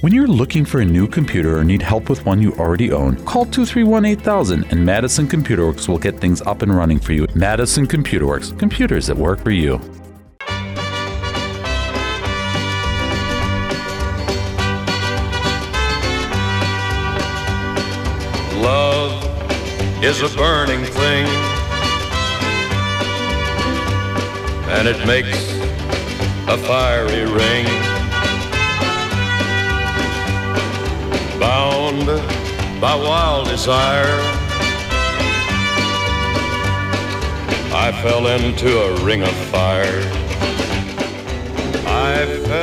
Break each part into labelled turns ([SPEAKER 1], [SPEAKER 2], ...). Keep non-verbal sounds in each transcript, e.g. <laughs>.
[SPEAKER 1] When you're looking for a new computer or need help with one you already own, call 231 8000 and Madison Computer Works will get things up and running for you. Madison Computer Works, computers that work for you.
[SPEAKER 2] Love is a burning thing, and it makes a fiery ring. By wild desire. I fell into a ring of fire.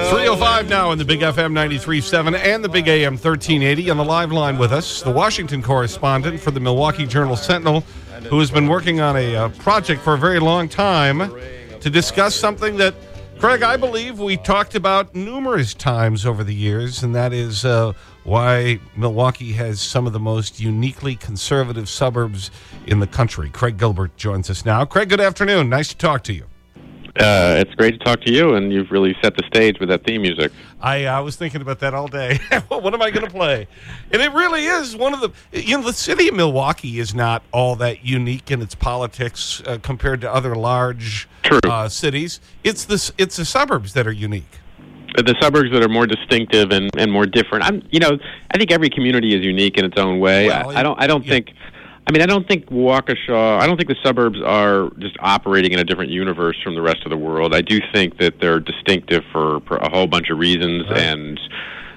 [SPEAKER 3] 305 now in the Big FM 93.7 and the Big AM 1380 on the live line with us, the Washington correspondent for the Milwaukee Journal Sentinel, who has been working on a uh, project for a very long time to discuss something that, Craig, I believe we talked about numerous times over the years, and that is uh, why Milwaukee has some of the most uniquely conservative suburbs in the country. Craig Gilbert joins us now. Craig, good afternoon. Nice to talk to you.
[SPEAKER 4] Uh, it's great to talk to you, and you've really set the stage with that theme music.
[SPEAKER 3] I uh, was thinking about that all day. <laughs> what am I going to play? And it really is one of the, you know, the city of Milwaukee is not all that unique in its politics uh, compared to other large uh, cities. It's the, it's the suburbs that are unique
[SPEAKER 4] the suburbs that are more distinctive and, and more different. I'm, you know, I think every community is unique in its own way. Well, I, I, don't, I don't yeah. think. I mean, I don't think Waukesha, I don't think the suburbs are just operating in a different universe from the rest of the world. I do think that they're distinctive for, for a whole bunch of reasons, right. and,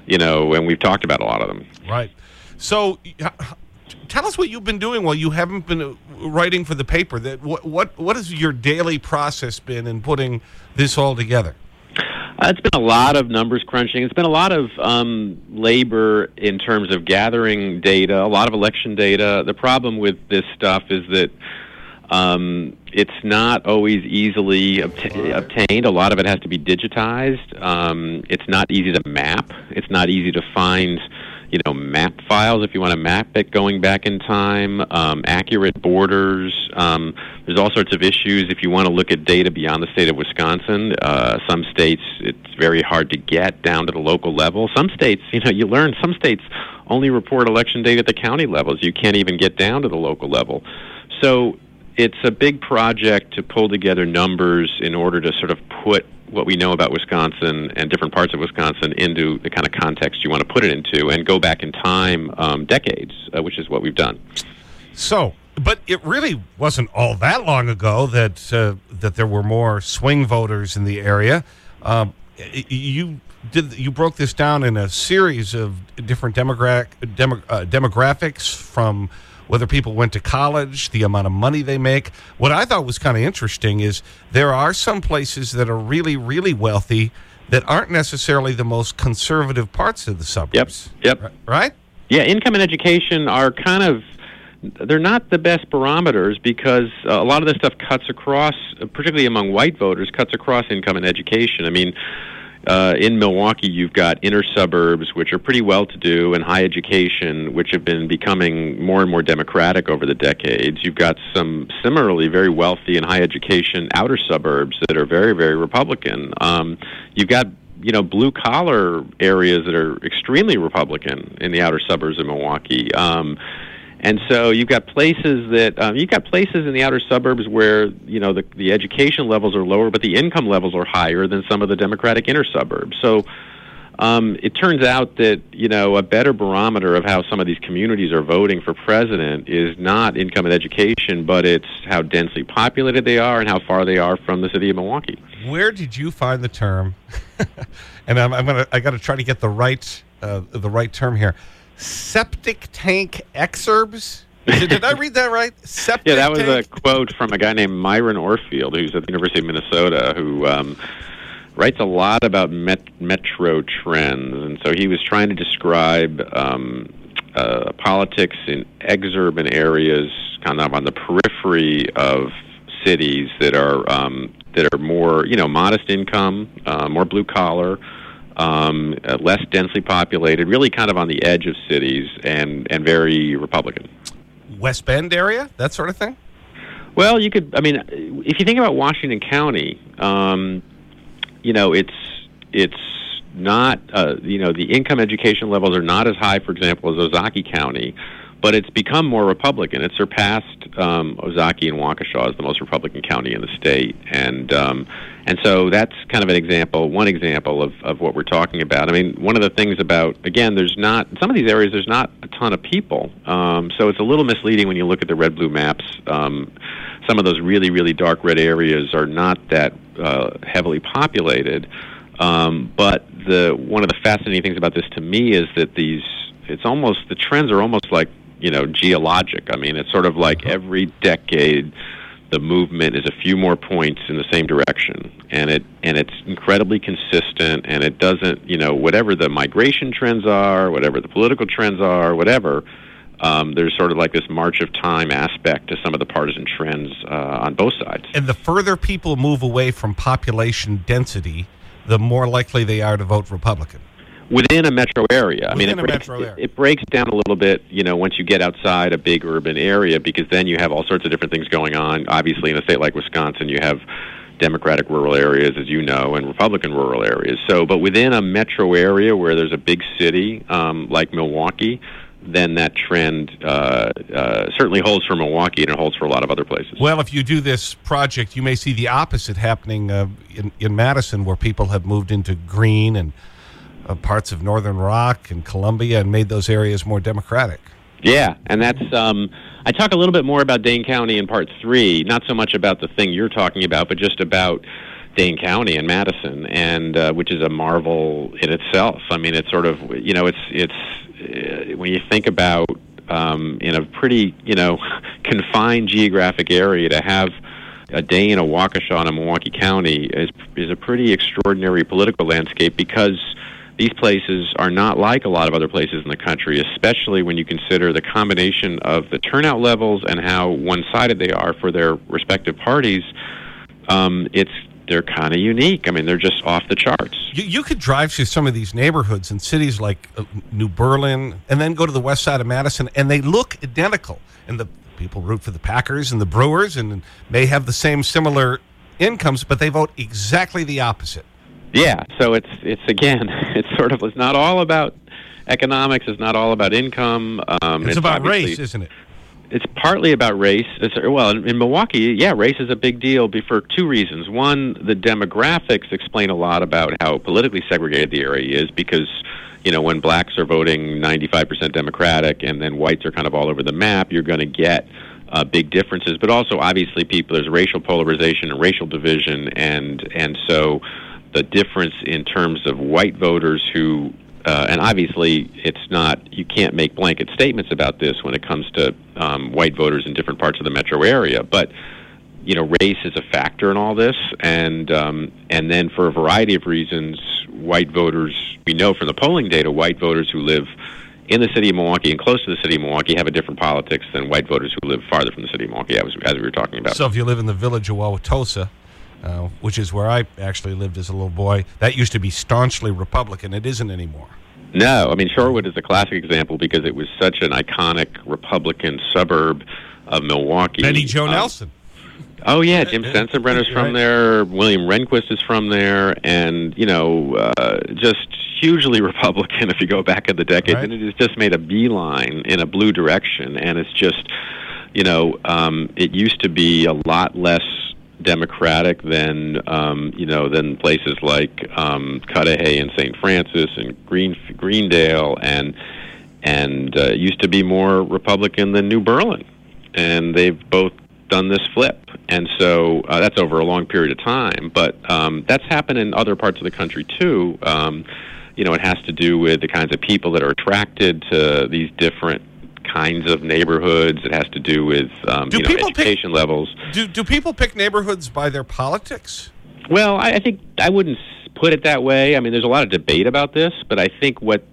[SPEAKER 4] you know, and we've talked about a lot of them.
[SPEAKER 3] Right. So, tell us what you've been doing while you haven't been uh, writing for the paper. That what, what, what has your daily process been in putting this all together?
[SPEAKER 4] Uh, it's been a lot of numbers crunching. It's been a lot of um, labor in terms of gathering data, a lot of election data. The problem with this stuff is that um, it's not always easily obta obtained. A lot of it has to be digitized. Um, it's not easy to map. It's not easy to find you know, map files if you want to map it going back in time, um, accurate borders. Um, there's all sorts of issues if you want to look at data beyond the state of Wisconsin. Uh, some states, it's very hard to get down to the local level. Some states, you know, you learn some states only report election data at the county levels. You can't even get down to the local level. So it's a big project to pull together numbers in order to sort of put what we know about Wisconsin and different parts of Wisconsin into the kind of context you want to put it into and go back in time um, decades, uh, which is what we've done.
[SPEAKER 3] So, but it really wasn't all that long ago that, uh, that there were more swing voters in the area. Um, you, did, you broke this down in a series of different demogra demo, uh, demographics from whether people went to college, the amount of money they make. What I thought was kind of interesting is there are some places that are really, really wealthy that aren't necessarily the most conservative parts of the suburbs.
[SPEAKER 4] Yep. Yep.
[SPEAKER 3] Right?
[SPEAKER 4] Yeah, income and education are kind of they're not the best barometers because a lot of this stuff cuts across, particularly among white voters, cuts across income and education. I mean, uh, in Milwaukee, you've got inner suburbs, which are pretty well to do, and high education, which have been becoming more and more democratic over the decades. You've got some similarly very wealthy and high education outer suburbs that are very, very Republican. Um, you've got you know blue collar areas that are extremely Republican in the outer suburbs of Milwaukee. Um, and so you've got places that um, you've got places in the outer suburbs where you know the the education levels are lower, but the income levels are higher than some of the Democratic inner suburbs. So um, it turns out that you know a better barometer of how some of these communities are voting for president is not income and education, but it's how densely populated they are and how far they are from the city of Milwaukee.
[SPEAKER 3] Where did you find the term? <laughs> and I'm, I'm gonna I got to try to get the right uh, the right term here septic tank exurbs. Did I read that right? <laughs> Septic
[SPEAKER 4] yeah, that was
[SPEAKER 3] tank?
[SPEAKER 4] a quote from a guy named Myron Orfield, who's at the University of Minnesota, who um, writes a lot about met metro trends. And so he was trying to describe um, uh, politics in exurban areas, kind of on the periphery of cities that are um, that are more, you know, modest income, uh, more blue collar um, uh, less densely populated, really kind of on the edge of cities, and and very Republican.
[SPEAKER 3] West Bend area, that sort of thing.
[SPEAKER 4] Well, you could. I mean, if you think about Washington County, um, you know, it's it's not, uh, you know, the income education levels are not as high, for example, as Ozaukee County, but it's become more Republican. It surpassed um, Ozaukee and Waukesha as the most Republican county in the state, and um, and so that's kind of an example, one example of, of what we're talking about. I mean, one of the things about again, there's not some of these areas. There's not a ton of people, um, so it's a little misleading when you look at the red blue maps. Um, some of those really really dark red areas are not that uh, heavily populated. Um, but the one of the fascinating things about this to me is that these it's almost the trends are almost like you know geologic. I mean, it's sort of like
[SPEAKER 3] Uh-huh.
[SPEAKER 4] every decade the movement is a few more points in the same direction and it and it's incredibly consistent and it doesn't you know whatever the migration trends are whatever the political trends are whatever um, there's sort of like this march of time aspect to some of the partisan trends uh, on both sides
[SPEAKER 3] And the further people move away from population density, the more likely they are to vote Republican.
[SPEAKER 4] Within a metro area. I mean,
[SPEAKER 3] Within
[SPEAKER 4] it
[SPEAKER 3] a
[SPEAKER 4] breaks,
[SPEAKER 3] metro area.
[SPEAKER 4] It, it breaks down a little bit, you know, once you get outside a big urban area, because then you have all sorts of different things going on. Obviously, in a state like Wisconsin, you have Democratic rural areas, as you know, and Republican rural areas. So, but within a metro area where there's a big city um, like Milwaukee, then that trend uh, uh, certainly holds for Milwaukee, and it holds for a lot of other places.
[SPEAKER 3] Well, if you do this project, you may see the opposite happening uh, in, in Madison, where people have moved into green and uh, parts of Northern Rock and Columbia and made those areas more democratic.
[SPEAKER 4] Yeah, and that's um, I talk a little bit more about Dane County in part three, not so much about the thing you're talking about, but just about Dane County and Madison, and uh, which is a marvel in itself. I mean, it's sort of you know, it's it's uh, when you think about um, in a pretty you know <laughs> confined geographic area to have a Dane, a Waukesha, and a Milwaukee County is is a pretty extraordinary political landscape because these places are not like a lot of other places in the country, especially when you consider the combination of the turnout levels and how one-sided they are for their respective parties. Um, it's they're kind of unique. I mean, they're just off the charts.
[SPEAKER 3] You, you could drive through some of these neighborhoods in cities like uh, New Berlin and then go to the west side of Madison, and they look identical. And the people root for the Packers and the Brewers and may have the same similar incomes, but they vote exactly the opposite.
[SPEAKER 4] Yeah, so it's it's again, <laughs> it's sort of it's not all about economics. It's not all about income. Um,
[SPEAKER 3] It's, about race, isn't it?
[SPEAKER 4] it's partly about race. It's, well, in, in Milwaukee, yeah, race is a big deal for two reasons. One, the demographics explain a lot about how politically segregated the area is because, you know, when blacks are voting 95% Democratic and then whites are kind of all over the map, you're going to get uh, big differences. But also, obviously, people there's racial polarization and racial division, and and so the difference in terms of white voters who uh, and obviously it's not you can't make blanket statements about this when it comes to um, white voters in different parts of the metro area but you know race is a factor in all this and um, and then for a variety of reasons white voters we know from the polling data white voters who live in the city of Milwaukee and close to the city of Milwaukee have a different politics than white voters who live farther from the city of Milwaukee as, as we were talking about.
[SPEAKER 3] So if you live in the village of Wauwatosa, uh, which is where I actually lived as a little boy, that used to be staunchly Republican. It isn't anymore.
[SPEAKER 4] No, I mean Shorewood is a classic example because it was such an iconic Republican suburb of Milwaukee.
[SPEAKER 3] Betty Joe
[SPEAKER 4] Um,
[SPEAKER 3] Nelson.
[SPEAKER 4] Oh yeah, Jim Sensenbrenner's from there. William Rehnquist is from there, and you know, uh, just hugely <laughs> Republican if you go back in the decades.
[SPEAKER 3] Right.
[SPEAKER 4] And it has just made a beeline in a blue direction, and it's just, you know, um, it used to be a lot less democratic than um, you know than places like um, Cudahy and St. Francis and Green Greendale and and uh, used to be more Republican than New Berlin, and they've both done this flip, and so uh, that's over a long period of time. But um, that's happened in other parts of the country too. Um, you know, it has to do with the kinds of people that are attracted to these different kinds of neighborhoods. It has to do with um,
[SPEAKER 3] Do
[SPEAKER 4] you know
[SPEAKER 3] people pick-
[SPEAKER 4] education levels.
[SPEAKER 3] Do, do people pick neighborhoods by their politics?
[SPEAKER 4] Well, I, I think I wouldn't put it that way. I mean, there's a lot of debate about this, but I think what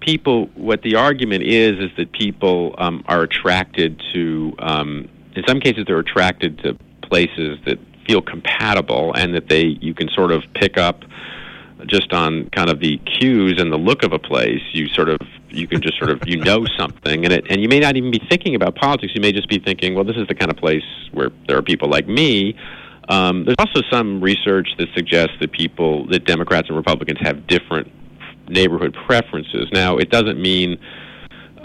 [SPEAKER 4] people, what the argument is, is that people um, are attracted to. Um, in some cases, they're attracted to places that feel compatible, and that they you can sort of pick up just on kind of the cues and the look of a place. You sort of you can just sort of you know something, and it and you may not even be thinking about politics. You may just be thinking, well, this is the kind of place where there are people like me Um, there's also some research that suggests that people, that Democrats and Republicans have different neighborhood preferences. Now, it doesn't mean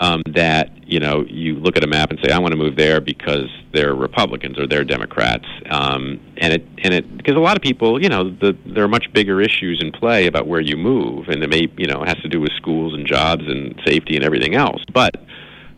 [SPEAKER 4] um, that you know you look at a map and say I want to move there because they're Republicans or they're Democrats, um, and it and it because a lot of people you know the, there are much bigger issues in play about where you move, and it may you know has to do with schools and jobs and safety and everything else. But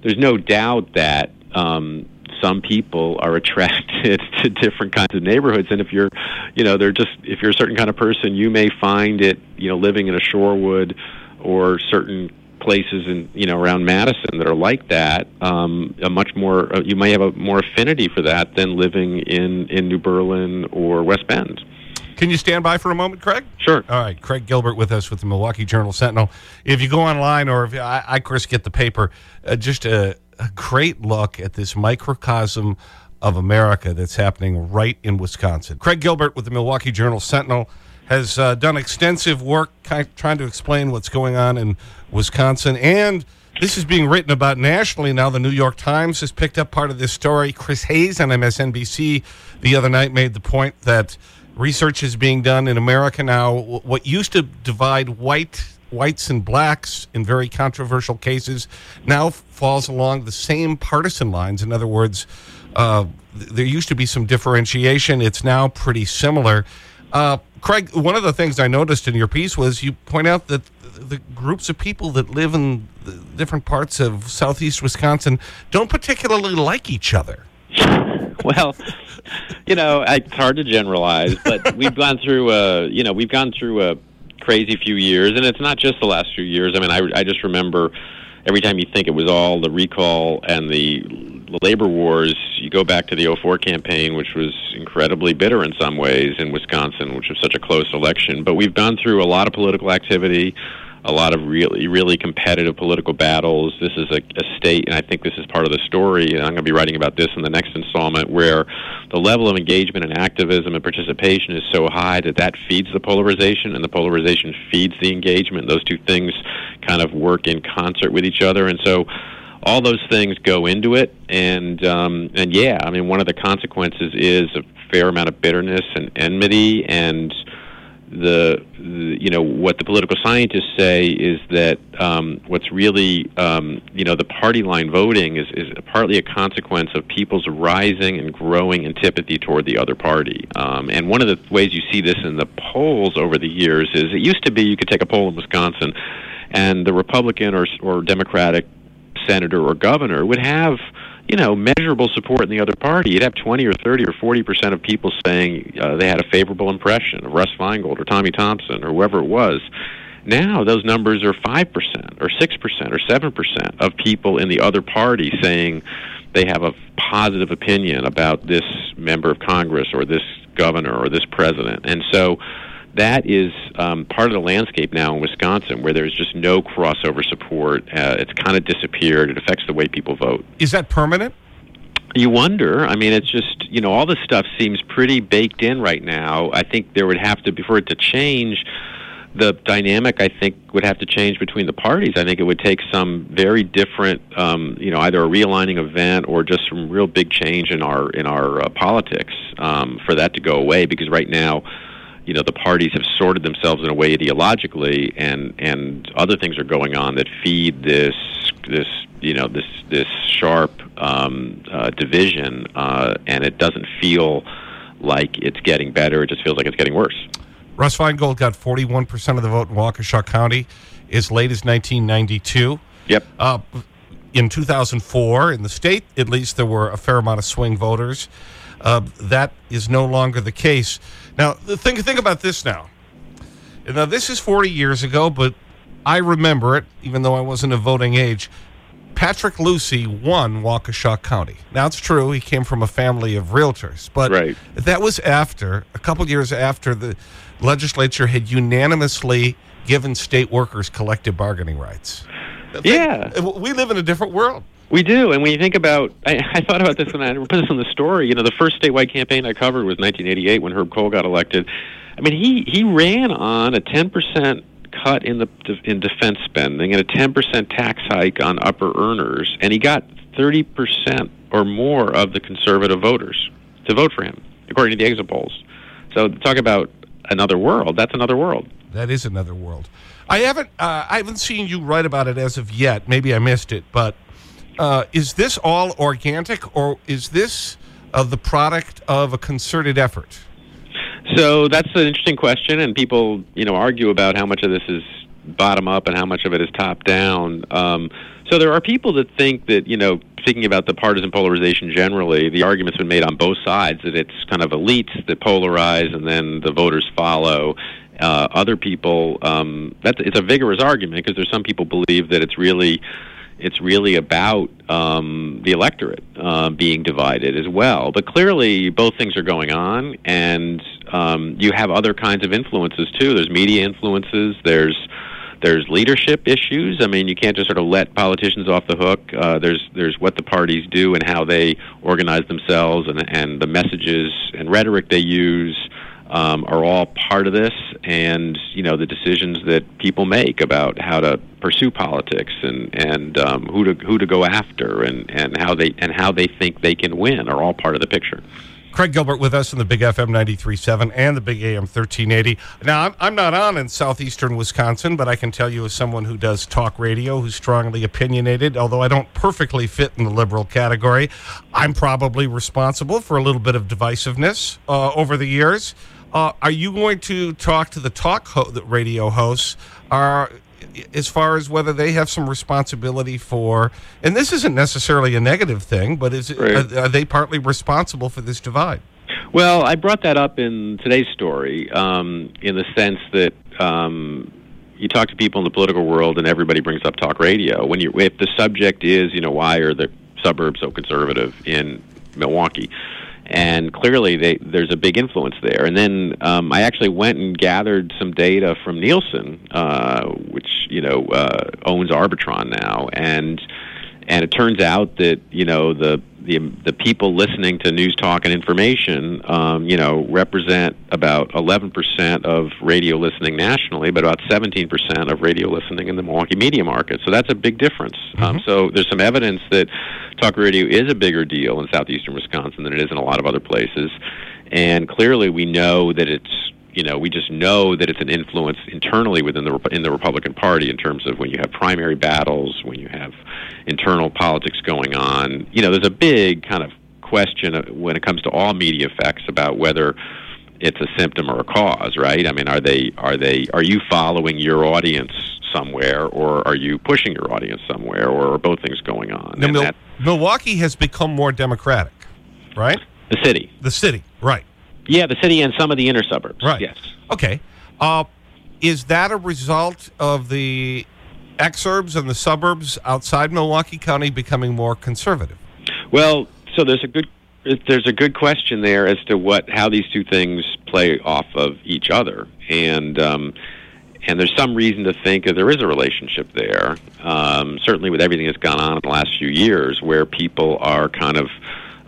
[SPEAKER 4] there's no doubt that um, some people are <laughs> attracted to different kinds of neighborhoods and if you're you know they're just if you're a certain kind of person you may find it you know living in a shorewood or certain places in you know around Madison that are like that, um, a much more uh, you may have a more affinity for that than living in in New Berlin or West Bend.
[SPEAKER 3] Can you stand by for a moment, Craig?
[SPEAKER 4] Sure.
[SPEAKER 3] All right. Craig Gilbert with us with the Milwaukee Journal Sentinel. If you go online or if I, I of course, get the paper, uh, just a, a great look at this microcosm of America that's happening right in Wisconsin. Craig Gilbert with the Milwaukee Journal Sentinel has uh, done extensive work trying to explain what's going on in Wisconsin. And this is being written about nationally now. The New York Times has picked up part of this story. Chris Hayes on MSNBC the other night made the point that research is being done in America now. What used to divide white whites and blacks in very controversial cases now falls along the same partisan lines. In other words, uh, there used to be some differentiation. It's now pretty similar. Uh, Craig, one of the things I noticed in your piece was you point out that the groups of people that live in different parts of southeast Wisconsin don't particularly like each other. <laughs>
[SPEAKER 4] well, you know, it's hard to generalize, but <laughs> we've gone through a, you know, we've gone through a crazy few years, and it's not just the last few years. I mean, I, I just remember every time you think it was all the recall and the labor wars, you go back to the 04 campaign, which was incredibly bitter in some ways in Wisconsin, which was such a close election. But we've gone through a lot of political activity a lot of really, really competitive political battles. This is a, a state, and I think this is part of the story, and I'm going to be writing about this in the next installment, where the level of engagement and activism and participation is so high that that feeds the polarization, and the polarization feeds the engagement. Those two things kind of work in concert with each other, and so all those things go into it and um and yeah i mean one of the consequences is a fair amount of bitterness and enmity and the, the, you know what the political scientists say is that um, what's really um, you know the party line voting is, is partly a consequence of people's rising and growing antipathy toward the other party. Um, and one of the ways you see this in the polls over the years is it used to be you could take a poll in Wisconsin, and the Republican or or Democratic senator or governor would have you know, measurable support in the other party. You'd have 20 or 30 or 40 percent of people saying uh, they had a favorable impression of Russ Feingold or Tommy Thompson or whoever it was. Now those numbers are 5% or 6% or 7% of people in the other party saying they have a positive opinion about this member of Congress or this governor or this president. And so that is um, part of the landscape now in Wisconsin, where there's just no crossover support. Uh, it's kind of disappeared. It affects the way people vote.
[SPEAKER 3] Is that permanent?
[SPEAKER 4] You wonder. I mean, it's just you know all this stuff seems pretty baked in right now. I think there would have to be for it to change. The dynamic, I think, would have to change between the parties. I think it would take some very different, um, you know, either a realigning event or just some real big change in our in our uh, politics um, for that to go away. Because right now, you know the parties have sorted themselves in a way ideologically, and and other things are going on that feed this this you know this this sharp um, uh, division, uh, and it doesn't feel like it's getting better. It just feels like it's getting worse.
[SPEAKER 3] Russ Feingold got 41% of the vote in Waukesha County as late as 1992.
[SPEAKER 4] Yep.
[SPEAKER 3] Uh, in 2004, in the state, at least, there were a fair amount of swing voters. Uh, that is no longer the case. Now, the think, think about this now. Now, this is 40 years ago, but I remember it, even though I wasn't a voting age. Patrick Lucey won Waukesha County. Now, it's true, he came from a family of realtors, but
[SPEAKER 4] right.
[SPEAKER 3] that was after, a couple years after the legislature had unanimously given state workers collective bargaining rights.
[SPEAKER 4] Yeah.
[SPEAKER 3] We live in a different world.
[SPEAKER 4] We do, and when you think about, I, I thought about this when I put this in the story. You know, the first statewide campaign I covered was 1988 when Herb Kohl got elected. I mean, he he ran on a 10 percent cut in the in defense spending and a 10 percent tax hike on upper earners, and he got 30 percent or more of the conservative voters to vote for him. according to the exit polls. So talk about another world. That's another world.
[SPEAKER 3] That is another world. I haven't, uh, I haven't seen you write about it as of yet. Maybe I missed it. But uh, is this all organic or is this uh, the product of a concerted effort?
[SPEAKER 4] So that's an interesting question, and people, you know, argue about how much of this is bottom up and how much of it is top down. Um, so there are people that think that, you know, thinking about the partisan polarization generally, the argument's been made on both sides that it's kind of elites that polarize and then the voters follow. Uh, other people, um, that's it's a vigorous argument because there's some people believe that it's really it's really about um, the electorate uh, being divided as well. But clearly, both things are going on, and um, you have other kinds of influences too. There's media influences. There's there's leadership issues. I mean, you can't just sort of let politicians off the hook. Uh, there's there's what the parties do and how they organize themselves, and and the messages and rhetoric they use um, are all part of this, and you know the decisions that people make about how to pursue politics and and um, who to who to go after and and how they and how they think they can win are all part of the picture.
[SPEAKER 3] Craig Gilbert with us in the Big FM 93.7 and the Big AM 1380. Now, I'm, I'm not on in southeastern Wisconsin, but I can tell you as someone who does talk radio, who's strongly opinionated, although I don't perfectly fit in the liberal category, I'm probably responsible for a little bit of divisiveness uh, over the years. Uh, are you going to talk to the talk ho the radio hosts are, as far as whether they have some responsibility for, and this isn't necessarily a negative thing, but is it,
[SPEAKER 4] Right.
[SPEAKER 3] are, are they partly responsible for this divide?
[SPEAKER 4] Well, I brought that up in today's story um, in the sense that um, you talk to people in the political world and everybody brings up talk radio. When you, if the subject is, you know, why are the suburbs so conservative in Milwaukee? And clearly, they, there's a big influence there. And then um, I actually went and gathered some data from Nielsen, uh, which you know uh, owns Arbitron now, and and it turns out that you know the the the people listening to news talk and information um, you know represent about 11% of radio listening nationally but about 17% of radio listening in the Milwaukee media market. So that's a big difference. Um, so there's some evidence that talk radio is a bigger deal in southeastern Wisconsin than it is in a lot of other places. And clearly we know that it's you know, we just know that it's an influence internally within the in the Republican Party in terms of when you have primary battles, when you have internal politics going on. You know, there's a big kind of question when it comes to all media effects about whether it's a symptom or a cause, right? I mean, are they are they are you following your audience somewhere, or are you pushing your audience somewhere, or are both things going on?
[SPEAKER 3] Now, Mil Milwaukee has become more democratic, right?
[SPEAKER 4] the city,
[SPEAKER 3] The city, right.
[SPEAKER 4] Yeah, the city and some of the inner suburbs,
[SPEAKER 3] Right.
[SPEAKER 4] yes.
[SPEAKER 3] Okay. Uh, is that a result of the exurbs and the suburbs outside Milwaukee County becoming more conservative?
[SPEAKER 4] Well, so there's a good there's a good question there as to what how these two things play off of each other, and um, and there's some reason to think that there is a relationship there. Um, certainly, with everything that's gone on in the last few years, where people are kind of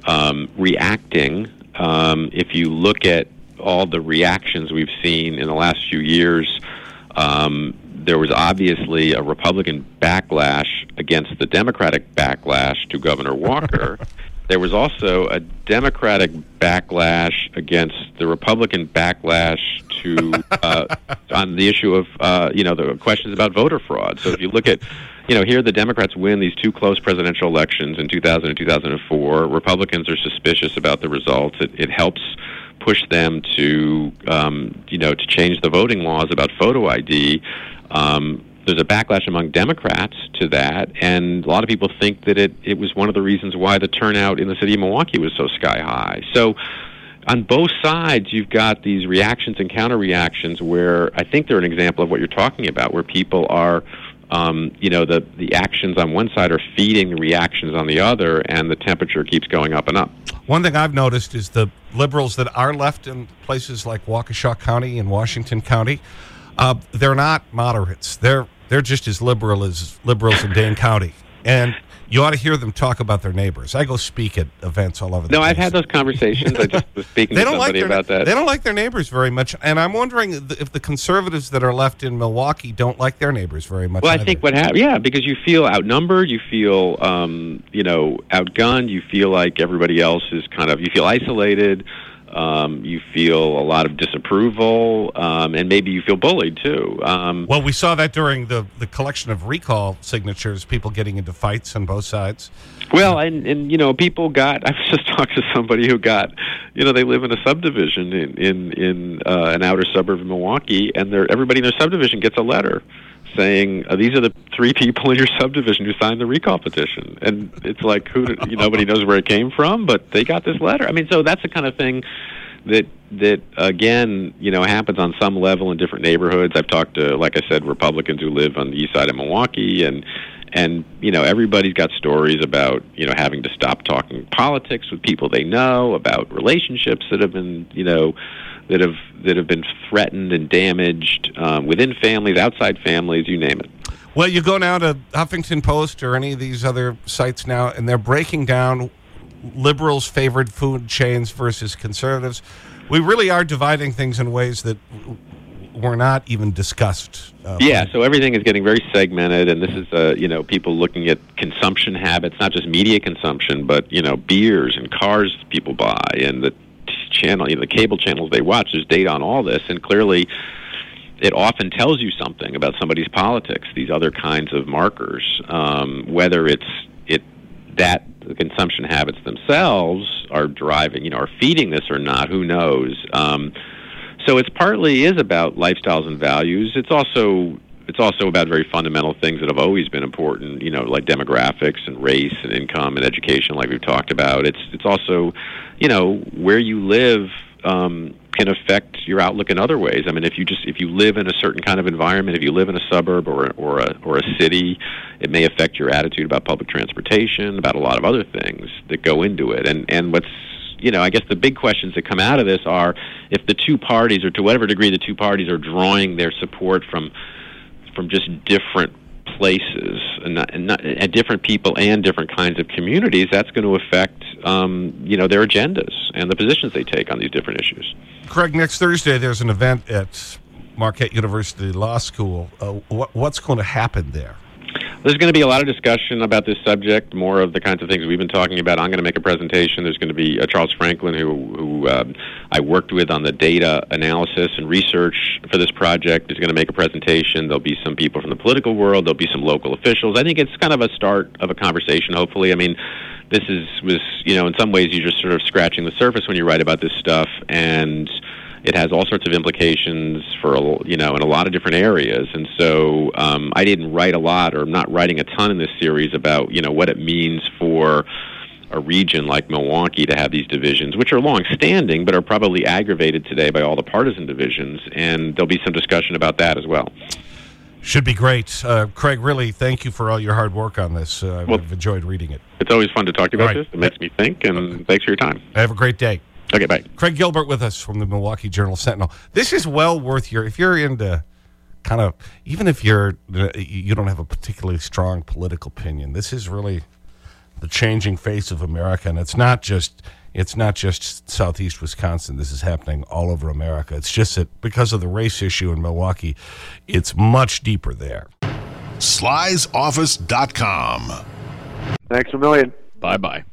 [SPEAKER 4] um, reacting. Um, if you look at all the reactions we've seen in the last few years, um, there was obviously a Republican backlash against the Democratic backlash to Governor Walker. <laughs> there was also a Democratic backlash against the Republican backlash to <laughs> uh, on the issue of uh, you know the questions about voter fraud. So if you look at you know here the Democrats win these two close presidential elections in 2000 and 2004. Republicans are suspicious about the results. It, it helps push them to um, you know to change the voting laws about photo ID. Um, there's a backlash among Democrats to that, and a lot of people think that it, it was one of the reasons why the turnout in the city of Milwaukee was so sky high. So, on both sides, you've got these reactions and counter reactions where I think they're an example of what you're talking about, where people are, um, you know, the, the actions on one side are feeding the reactions on the other, and the temperature keeps going up and up.
[SPEAKER 3] One thing I've noticed is the liberals that are left in places like Waukesha County and Washington County, uh, they're not moderates. They're, they're just as liberal as liberals in Dane County. And you ought to hear them talk about their neighbors. I go speak at events all over the
[SPEAKER 4] No,
[SPEAKER 3] place.
[SPEAKER 4] I've had those conversations. I just <laughs> was speaking
[SPEAKER 3] they
[SPEAKER 4] to
[SPEAKER 3] don't like their,
[SPEAKER 4] about that.
[SPEAKER 3] They don't like their neighbors very much. And I'm wondering if the conservatives that are left in Milwaukee don't like their neighbors very much.
[SPEAKER 4] Well, I think what happened, yeah, because you feel outnumbered, you feel, um, you know, outgunned, you feel like everybody else is kind of, you feel isolated. Um, you feel a lot of disapproval, um, and maybe you feel bullied too. Um,
[SPEAKER 3] well, we saw that during the, the collection of recall signatures, people getting into fights on both sides.
[SPEAKER 4] Well, and, and you know, people got. <laughs> I was just talking to somebody who got, you know, they live in a subdivision in in in uh, an outer suburb of Milwaukee, and they everybody in their subdivision gets a letter saying uh, these are the three people in your subdivision who signed the recall petition, and it's like who you, nobody knows where it came from, but they got this letter. I mean, so that's the kind of thing that that again, you know, happens on some level in different neighborhoods. I've talked to, like I said, Republicans who live on the east side of Milwaukee, and and you know, everybody's got stories about you know having to stop talking politics with people they know, about relationships that have been you know that have that have been threatened and damaged um, within families, outside families, you name it.
[SPEAKER 3] Well, you go now to Huffington Post or any of these other sites now, and they're breaking down liberals' favored food chains versus conservatives. We really are dividing things in ways that were not even discussed.
[SPEAKER 4] Uh, yeah, so everything is getting very segmented, and this is, uh, you know, people looking at consumption habits, not just media consumption, but, you know, beers and cars people buy and the channel, you know, the cable channels they watch. There's data on all this, and clearly, it often tells you something about somebody's politics. These other kinds of markers, um, whether it's it that the consumption habits themselves are driving, you know, are feeding this or not. Who knows? Um, so it's partly is about lifestyles and values. It's also it's also about very fundamental things that have always been important, you know, like demographics and race and income and education, like we've talked about. It's it's also, you know, where you live um, can affect your outlook in other ways. I mean, if you just if you live in a certain kind of environment, if you live in a suburb or or a or a city, it may affect your attitude about public transportation, about a lot of other things that go into it. And and what's you know, I guess the big questions that come out of this are if the two parties, or to whatever degree the two parties are drawing their support from from just different places and, not, and, not, and different people and different kinds of communities, that's going to affect um, you know their agendas and the positions they take on these different issues.
[SPEAKER 3] Craig, next Thursday there's an event at Marquette University Law School. Uh, what, what's going to happen there?
[SPEAKER 4] There's going to be a lot of discussion about this subject, more of the kinds of things we've been talking about. I'm going to make a presentation. There's going to be uh, Charles Franklin, who, who uh, I worked with on the data analysis and research for this project, is going to make a presentation. There'll be some people from the political world. There'll be some local officials. I think it's kind of a start of a conversation, hopefully. I mean, this is was you know in some ways you're just sort of scratching the surface when you write about this stuff and it has all sorts of implications for you know in a lot of different areas and so um, I didn't write a lot or I'm not writing a ton in this series about you know what it means for a region like Milwaukee to have these divisions, which are long-standing but are probably aggravated today by all the partisan divisions, and there'll be some discussion about that as well.
[SPEAKER 3] Should be great. Uh, Craig, really, thank you for all your hard work on this. Uh, well, I've enjoyed reading it.
[SPEAKER 4] It's always fun to talk to you about right. this. It makes me think, and thanks for your time.
[SPEAKER 3] Have a great day.
[SPEAKER 4] Okay, bye.
[SPEAKER 3] Craig Gilbert with us from the Milwaukee Journal Sentinel. This is well worth your, if you're into kind of, even if you're, you don't have a particularly strong political opinion, this is really the changing face of America. And it's not just, it's not just southeast Wisconsin. This is happening all over America. It's just that because of the race issue in Milwaukee, it's much deeper there.
[SPEAKER 5] Sly'sOffice.com.
[SPEAKER 6] Thanks a million.
[SPEAKER 4] Bye bye.